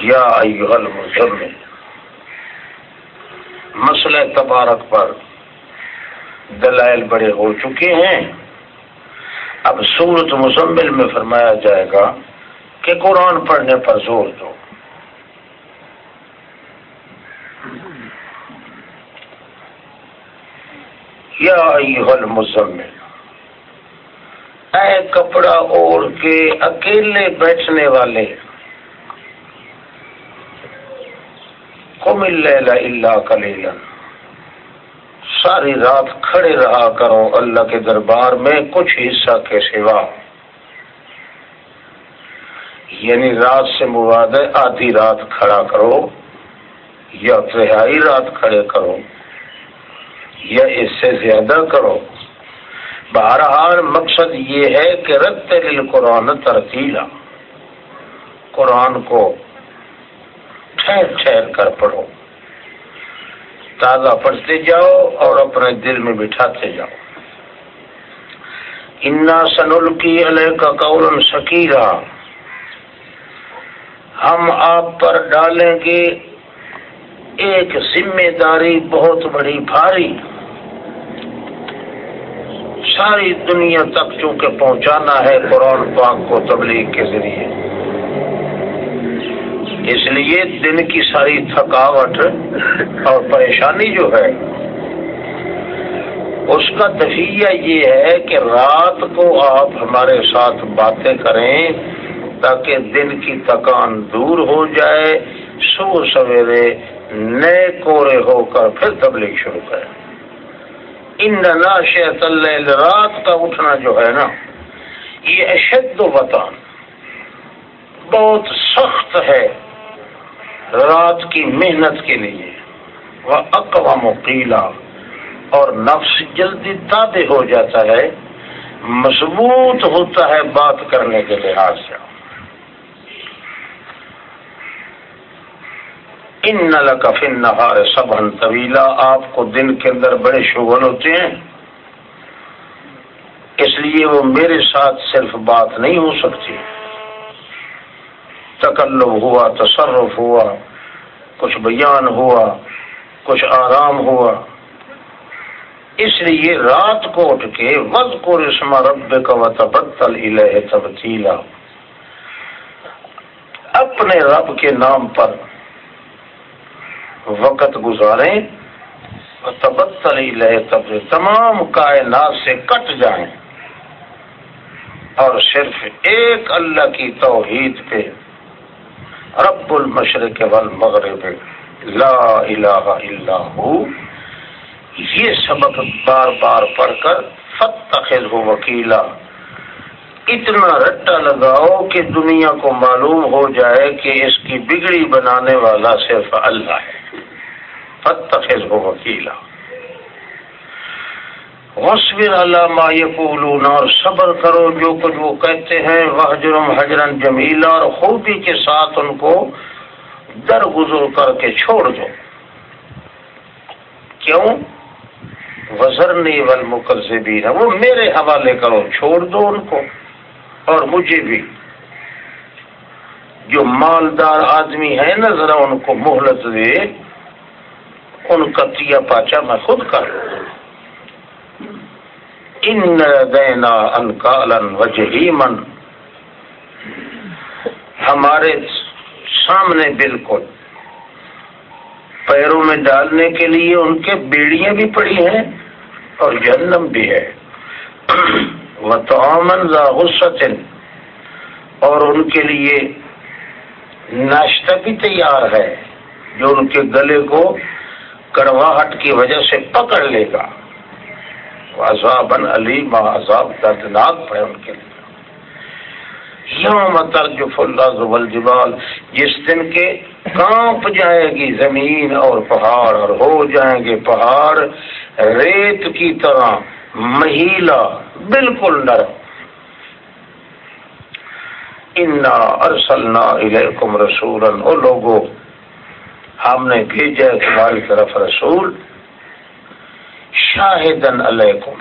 یا ایوہ المزمل۔ مسئلہ تبارک پر دلائل بڑے ہو چکے ہیں۔ اب سورت مزمل میں فرمایا جائے گا کہ قرآن پڑھنے پر زور دو۔ یا ایوہ المزمل۔ اے کپڑا اوڑھ کے اکیلے بیٹھنے والے۔ اللہ کلیلا ساری رات کھڑے رہا کرو اللہ کے دربار میں کچھ حصہ کے سوا۔ یعنی رات سے مواد ہے، آدھی رات کھڑا کرو یا تہائی رات کھڑے کرو یا اس سے زیادہ کرو۔ بہرحال مقصد یہ ہے کہ رت قرآن ترتیلا۔ قرآن کو ٹھہر ٹھہر کر پڑھو۔ تازہ پڑھتے جاؤ اور اپنے دل میں بٹھاتے جاؤ۔ انا سنل کی علیہ کا قول سکیرا ہم آپ پر ڈالیں گے۔ ایک ذمہ داری بہت بڑی بھاری۔ ساری دنیا تک چونکہ پہنچانا ہے قرآن پاک کو تبلیغ کے ذریعے۔ اس لیے دن کی ساری تھکاوٹ اور پریشانی جو ہے، اس کا دفیہ یہ ہے کہ رات کو آپ ہمارے ساتھ باتیں کریں تاکہ دن کی تکان دور ہو جائے، صبح سویرے نئے کورے ہو کر پھر تبلیغ شروع کریں۔ ان ناشیت اللہ رات کا اٹھنا جو ہے نا، یہ اشد و وطان بہت سخت ہے۔ رات کی محنت کے لیے۔ وہ اقوام وقیلا اور نفس جلدی تابع ہو جاتا ہے۔ مضبوط ہوتا ہے بات کرنے کے لحاظ سے۔ ان نل کفن نہار سب طویلا آپ کو دن کے اندر بڑے شغل ہوتے ہیں۔ اس لیے وہ میرے ساتھ صرف بات نہیں ہو سکتی۔ تکلب ہوا، تصرف ہوا۔ کچھ بیان ہوا، کچھ آرام ہوا۔ اس لیے رات کو اٹھ کے وز کو رسما رب کا وطبتل الہ تبتیلا۔ اپنے رب کے نام پر وقت گزاریں تبتل الہ تب تمام کائنات سے کٹ جائیں۔ اور صرف ایک اللہ کی توحید پہ رب المشرق والمغرب، لا الہ الا ہو۔ یہ سبق بار بار پڑھ کر فتخذ ہو وکیلا۔ اتنا رٹا لگاؤ کہ دنیا کو معلوم ہو جائے کہ اس کی بگڑی بنانے والا صرف اللہ ہے۔ فتخذ ہو وکیلا۔ وصبر علامہ یقولون اور صبر کرو جو کچھ وہ کہتے ہیں۔ وہ جرم حجرن جمیلا اور خوبی کے ساتھ ان کو درگزر کر کے چھوڑ دو۔ کیوں؟ وزرنی ول مقصبین وہ میرے حوالے کرو، چھوڑ دو ان کو۔ اور مجھے بھی۔ جو مالدار آدمی ہے نا ذرا ان کو مہلت دے، ان کا تیا پاچا میں خود کر۔ لوں ان دینا انکالن وجہیمن ہمارے سامنے بالکل پیروں میں ڈالنے کے لیے ان کے بیڑیاں بھی پڑی ہیں اور جہنم بھی ہے۔ وہ تو غصن اور ان کے لیے ناشتہ بھی تیار ہے جو ان کے گلے کو کڑواہٹ کی وجہ سے پکڑ لے گا۔ عذابن علی عذاب دردناک ہے ان کے لیے یوم ترجف اللہ جبال جس دن کے کانپ جائے گی زمین اور پہاڑ، اور ہو جائیں گے پہاڑ، ریت کی طرح مہیلا، بالکل نرم۔ انا ارسلنا الیکم رسولا، او لوگو، ہم نے بھیجا تمہاری طرف رسول۔ شاہدن علیکم،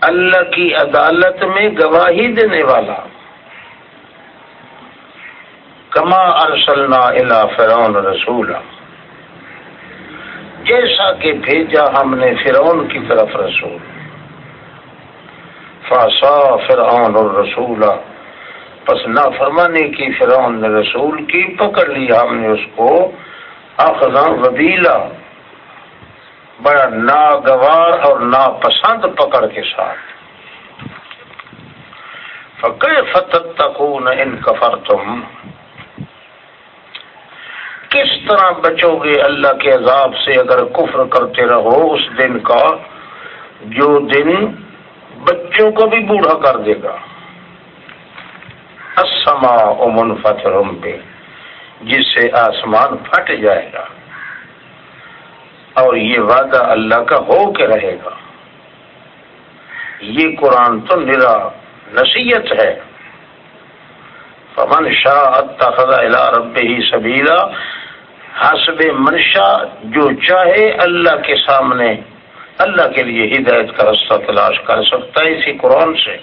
اللہ کی عدالت میں گواہی دینے والا۔ کما ارسلنا الا فرعون رسول جیسا کہ بھیجا ہم نے فرعون کی طرف رسول۔ فاسا فرعون اور پس نہ فرمانے کی فرعون نے رسول کی پکڑ لیا ہم نے اس کو اخذا وبیلا۔ بڑا ناگوار اور ناپسند پکڑ کے ساتھ۔ فتح تکون ان کفر تم کس طرح بچو گے اللہ کے عذاب سے اگر کفر کرتے رہو اس دن کا، جو دن بچوں کو بھی بوڑھا کر دے گا۔ اسما امن فتح پہ جس سے آسمان پھٹ جائے گا۔ اور یہ وعدہ اللہ کا ہو کے رہے گا۔ یہ قرآن تو نرا نصیحت ہے۔ فمن شاہ الى رب ہی سبیلا حسب منشا جو چاہے اللہ کے سامنے، اللہ کے لیے ہدایت کا رستہ تلاش کر سکتا ہے اسی قرآن سے۔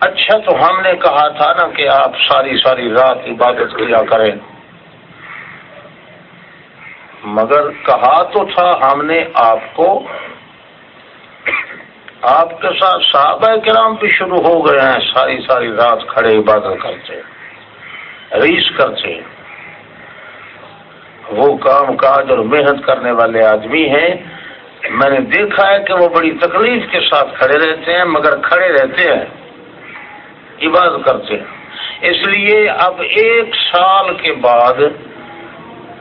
اچھا تو ہم نے کہا تھا نا کہ آپ ساری ساری رات عبادت کیا کریں۔ مگر کہا تو تھا ہم نے آپ کو۔ آپ کے ساتھ صحابہ کرام بھی شروع ہو گئے ہیں، ساری ساری رات کھڑے عبادت کرتے، ریس کرتے۔ وہ کام کاج اور محنت کرنے والے آدمی ہیں۔ میں نے دیکھا ہے کہ وہ بڑی تکلیف کے ساتھ کھڑے رہتے ہیں، مگر کھڑے رہتے ہیں، عبادت کرتے۔ ہیں اس لیے اب ایک سال کے بعد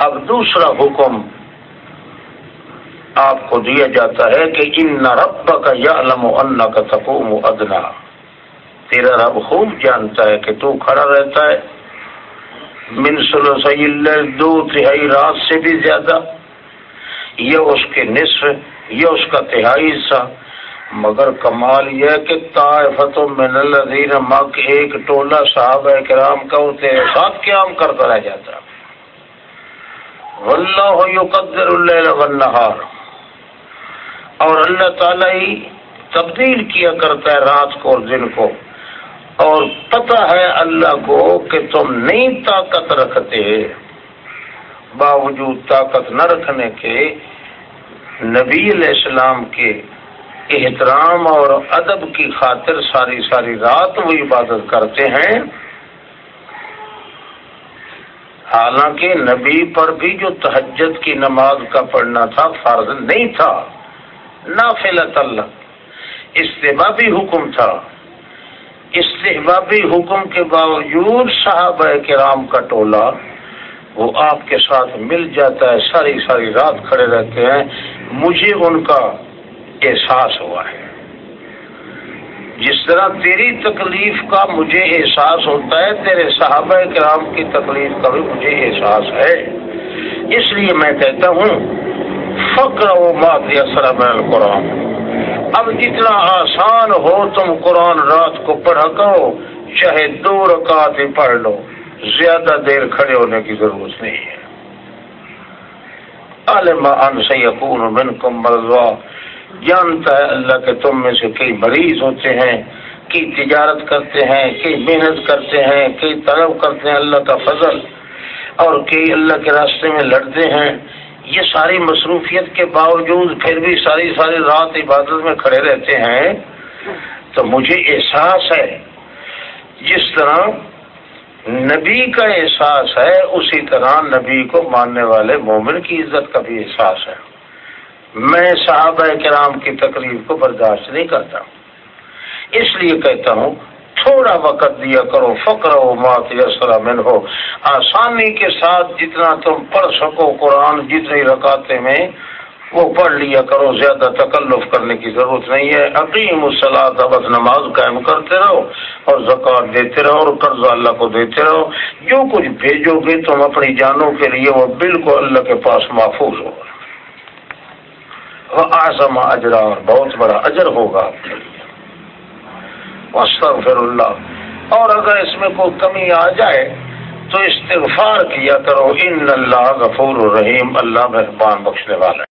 اب دوسرا حکم آپ کو دیا جاتا ہے کہ ان رب کا یا علم اللہ کا تقوم ادنا۔ تیرا رب خوب جانتا ہے کہ تو کھڑا رہتا ہے۔ منسل دو تہائی رات سے بھی زیادہ۔ یہ اس کے نصف، یہ اس کا تہائی حصہ۔ مگر کمال یہ کہ طائفت من الذین مک ایک ٹولہ صحابہ کرام کا وہ تیرے ساتھ قیام کرتا رہ جاتا۔ واللہ یقدر اللیل والنہار۔ اور اللہ تعالی ہی تبدیل کیا کرتا ہے رات کو اور دن کو۔ اور پتہ ہے اللہ کو کہ تم نئی طاقت رکھتے باوجود طاقت نہ رکھنے کے نبی علیہ السلام کے احترام اور ادب کی خاطر ساری ساری رات وہ عبادت کرتے ہیں۔ حالانکہ نبی پر بھی جو تہجد کی نماز کا پڑھنا تھا، فرض نہیں تھا۔ نافلت اللہ۔ استحبابی حکم تھا۔ استحبابی حکم کے باوجود صحابہ کرام کا ٹولہ، وہ آپ کے ساتھ مل جاتا ہے، ساری ساری رات کھڑے رہتے ہیں۔ مجھے ان کا احساس ہوا ہے۔ جس طرح تیری تکلیف کا مجھے احساس ہوتا ہے، تیرے صحابہ کرام کی تکلیف کا بھی مجھے احساس ہے۔ اس لیے میں کہتا ہوں فکر و مات قرآن اب جتنا آسان ہو تم قرآن رات کو پڑھا کرو چاہے دو رکعت پڑھ لو۔ زیادہ دیر کھڑے ہونے کی ضرورت نہیں ہے۔ عالم ان سیکون منکم مرضوا۔ جانتا ہے اللہ کے تم میں سے کئی مریض ہوتے ہیں، کئی تجارت کرتے ہیں، کئی محنت کرتے ہیں، کئی طلب کرتے ہیں اللہ کا فضل، اور کئی اللہ کے راستے میں لڑتے ہیں۔ یہ ساری مصروفیت کے باوجود پھر بھی ساری ساری رات عبادت میں کھڑے رہتے ہیں۔ تو مجھے احساس ہے، جس طرح نبی کا احساس ہے، اسی طرح نبی کو ماننے والے مومن کی عزت کا بھی احساس ہے۔ میں صحابہ کرام کی تکلیف کو برداشت نہیں کرتا۔ اس لیے کہتا ہوں، تھوڑا وقت دیا کرو فکر ہو مات من ہو آسانی کے ساتھ جتنا تم پڑھ سکو قرآن، جتنی رکاتے میں، وہ پڑھ لیا کرو۔ زیادہ تکلف کرنے کی ضرورت نہیں ہے۔ عقیم الصلاح بس نماز قائم کرتے رہو اور زکوٰۃ دیتے رہو اور قرض اللہ کو دیتے رہو۔ جو کچھ بھیجو گے تم اپنی جانوں کے لیے وہ بالکل اللہ کے پاس محفوظ ہوگا آزم اجرا اور بہت بڑا اجر ہوگا۔ استغفر اللہ اور اگر اس میں کوئی کمی آ جائے تو استغفار کیا کرو۔ ان اللہ غفور الرحیم۔ اللہ مہربان بخشنے والا ہے۔